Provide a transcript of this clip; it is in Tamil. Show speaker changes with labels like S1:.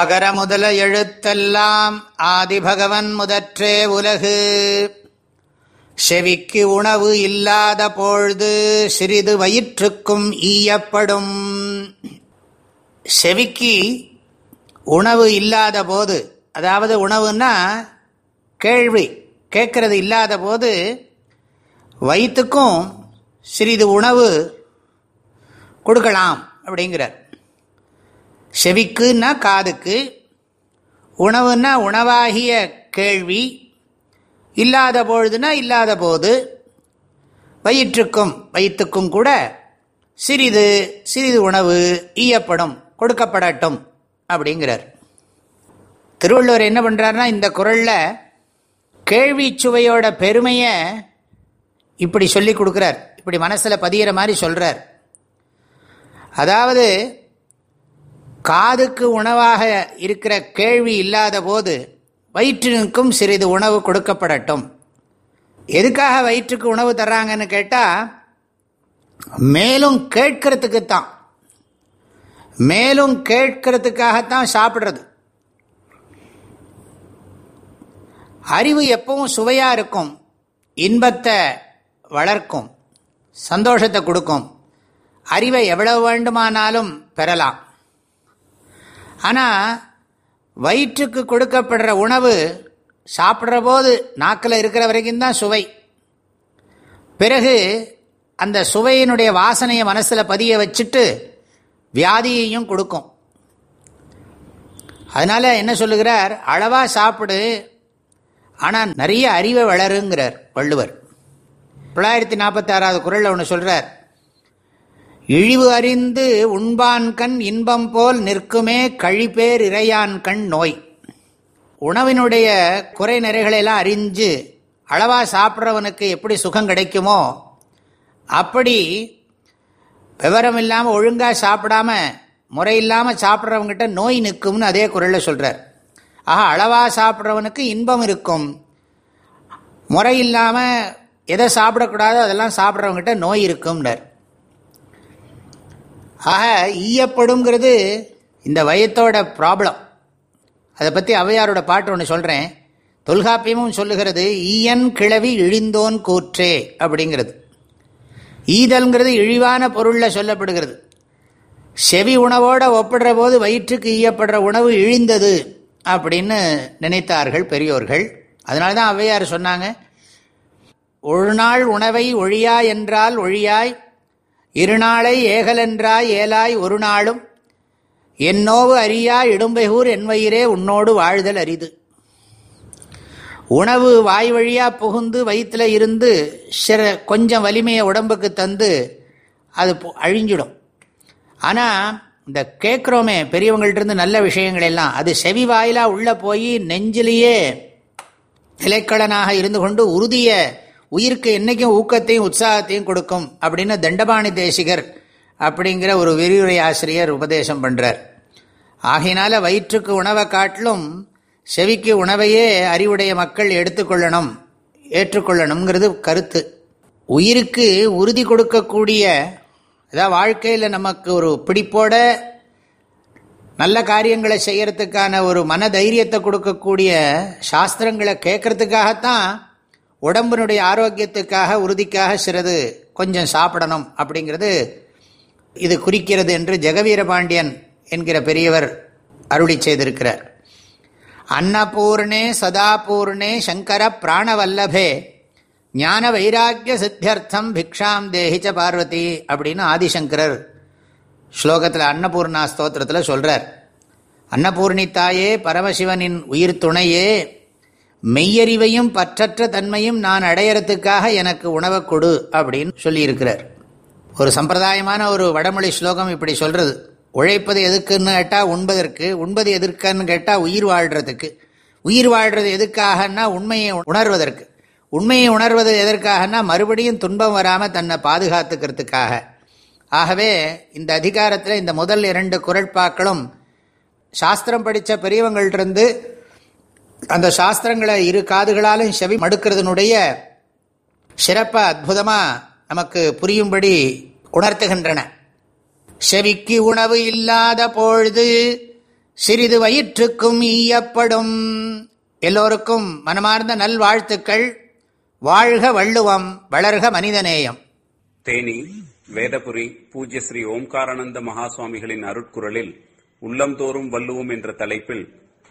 S1: அகர முதல எழுத்தெல்லாம் ஆதிபகவன் முதற்றே உலகு செவிக்கு உணவு இல்லாத பொழுது சிறிது வயிற்றுக்கும் ஈயப்படும் செவிக்கு உணவு இல்லாத போது அதாவது உணவுன்னா கேள்வி கேட்கறது இல்லாத போது வயிற்றுக்கும் சிறிது உணவு கொடுக்கலாம் அப்படிங்கிறார் செவிக்குன்னா காதுக்கு உணவுன்னா உணவாகிய கேள்வி இல்லாத பொழுதுனா இல்லாத போது வயிற்றுக்கும் வயிற்றுக்கும் கூட சிறிது சிறிது உணவு ஈயப்படும் கொடுக்கப்படட்டும் அப்படிங்கிறார் திருவள்ளுவர் என்ன பண்ணுறாருனா இந்த குரலில் கேள்வி சுவையோட பெருமையை இப்படி சொல்லி கொடுக்குறார் இப்படி மனசில் பதிகிற மாதிரி சொல்கிறார் அதாவது காதுக்கு உணவாக இருக்கிற கேள்வி இல்லாத போது வயிற்றினுக்கும் சிறிது உணவு கொடுக்கப்படட்டும் எதுக்காக வயிற்றுக்கு உணவு தர்றாங்கன்னு கேட்டால் மேலும் கேட்கறதுக்குத்தான் தான் மேலும் கேட்கறதுக்காகத்தான் சாப்பிட்றது அறிவு எப்பவும் சுவையாக இருக்கும் இன்பத்தை வளர்க்கும் சந்தோஷத்தை கொடுக்கும் அறிவை எவ்வளவு வேண்டுமானாலும் பெறலாம் ஆனால் வயிற்றுக்கு கொடுக்கப்படுற உணவு சாப்பிட்ற போது நாக்கில் இருக்கிற வரைக்கும் தான் சுவை பிறகு அந்த சுவையினுடைய வாசனையை மனசில் பதிய வச்சுட்டு வியாதியையும் கொடுக்கும் அதனால் என்ன சொல்லுகிறார் அளவாக சாப்பிடு ஆனால் நிறைய அறிவை வளருங்கிறார் வள்ளுவர் தொள்ளாயிரத்தி நாற்பத்தாறாவது குரலில் ஒன்று சொல்கிறார் இழிவு அறிந்து உண்பான் கண் இன்பம் போல் நிற்குமே கழிப்பேர் இறையான் கண் நோய் உணவினுடைய குறை நிறைகளெல்லாம் அறிஞ்சு அளவாக சாப்பிட்றவனுக்கு எப்படி சுகம் கிடைக்குமோ அப்படி விவரம் இல்லாமல் ஒழுங்காக சாப்பிடாம முறையில்லாமல் சாப்பிட்றவங்ககிட்ட நோய் நிற்கும்னு அதே குரலில் சொல்கிறார் ஆக அளவாக சாப்பிட்றவனுக்கு இன்பம் இருக்கும் முறையில்லாமல் எதை சாப்பிடக்கூடாதோ அதெல்லாம் சாப்பிட்றவங்ககிட்ட நோய் இருக்கும்னர் ஆக ஈயப்படுங்கிறது இந்த வயத்தோட ப்ராப்ளம் அதை பற்றி அவையாரோட பாட்டு ஒன்று சொல்கிறேன் தொல்காப்பியமும் சொல்லுகிறது ஈயன் கிளவி இழிந்தோன் கூற்றே அப்படிங்கிறது ஈதல்ங்கிறது இழிவான பொருளில் சொல்லப்படுகிறது செவி உணவோடு ஒப்பிடுற போது வயிற்றுக்கு ஈயப்படுற உணவு இழிந்தது அப்படின்னு நினைத்தார்கள் பெரியோர்கள் அதனால தான் அவையார் சொன்னாங்க ஒரு நாள் உணவை ஒழியா என்றால் ஒழியாய் இருநாளை ஏகலென்றாய் ஏலாய் ஒரு நாளும் என்னோவு அறியா இடும்பைகூர் என்வயிரே உன்னோடு வாழ்தல் அரிது உணவு வாய் வழியாக புகுந்து வயிற்றில் இருந்து சிற கொஞ்சம் வலிமையை உடம்புக்கு தந்து அது அழிஞ்சிடும் ஆனால் இந்த கேட்குறோமே பெரியவங்கள்டிருந்து நல்ல விஷயங்கள் எல்லாம் அது செவி வாயிலாக உள்ளே போய் நெஞ்சிலேயே நிலைக்கடனாக இருந்து கொண்டு உறுதியை உயிருக்கு என்றைக்கும் ஊக்கத்தையும் உற்சாகத்தையும் கொடுக்கும் அப்படின்னு தண்டபாணி தேசிகர் அப்படிங்கிற ஒரு விரிவுரை ஆசிரியர் உபதேசம் பண்ணுறார் ஆகினால வயிற்றுக்கு உணவை காட்டிலும் செவிக்கு உணவையே அறிவுடைய மக்கள் எடுத்துக்கொள்ளணும் ஏற்றுக்கொள்ளணுங்கிறது கருத்து உயிருக்கு உறுதி கொடுக்கக்கூடிய அதாவது வாழ்க்கையில் நமக்கு ஒரு பிடிப்போட நல்ல காரியங்களை செய்யறதுக்கான ஒரு மன தைரியத்தை கொடுக்கக்கூடிய சாஸ்திரங்களை கேட்கறதுக்காகத்தான் உடம்பினுடைய ஆரோக்கியத்துக்காக உறுதிக்காக சிறது கொஞ்சம் சாப்பிடணும் அப்படிங்கிறது இது குறிக்கிறது என்று ஜெகவீர பாண்டியன் என்கிற பெரியவர் அருளி செய்திருக்கிறார் அன்னபூர்ணே சதாபூர்ணே சங்கர பிராணவல்லபே ஞான வைராக்கிய சித்தியர்த்தம் பிக்ஷாம் தேஹிச்ச பார்வதி அப்படின்னு ஆதிசங்கரர் ஸ்லோகத்தில் அன்னபூர்ணா ஸ்தோத்திரத்தில் சொல்கிறார் அன்னபூர்ணி தாயே பரமசிவனின் உயிர் துணையே மெய்யறிவையும் பற்றற்ற தன்மையும் நான் அடையறதுக்காக எனக்கு உணவை கொடு அப்படின்னு சொல்லியிருக்கிறார் ஒரு சம்பிரதாயமான ஒரு வடமொழி ஸ்லோகம் இப்படி சொல்கிறது உழைப்பது எதுக்குன்னு கேட்டால் உண்பதற்கு உண்பது எதற்குன்னு கேட்டால் உயிர் வாழ்கிறதுக்கு உயிர் வாழ்கிறது எதுக்காகன்னா உண்மையை உணர்வதற்கு உண்மையை உணர்வது எதற்காகனா மறுபடியும் துன்பம் வராமல் தன்னை பாதுகாத்துக்கிறதுக்காக ஆகவே இந்த அதிகாரத்தில் இந்த முதல் இரண்டு குரட்பாக்களும் சாஸ்திரம் படித்த பெரியவங்கள்டிருந்து அந்த சாஸ்திரங்களை இரு காதுகளாலும் செவி மடுக்கிறதுனுடைய சிறப்பை அற்புதமாக நமக்கு புரியும்படி உணர்த்துகின்றன செவிக்கு உணவு இல்லாத பொழுது சிறிது வயிற்றுக்கும் ஈயப்படும் எல்லோருக்கும் மனமார்ந்த நல்வாழ்த்துக்கள் வாழ்க வள்ளுவம் வளர்க மனிதநேயம் தேனி வேதபுரி பூஜ்ய ஸ்ரீ ஓம்காரானந்த மகாசுவாமிகளின் அருட்குரலில் உள்ளம்தோறும் வள்ளுவோம் என்ற தலைப்பில்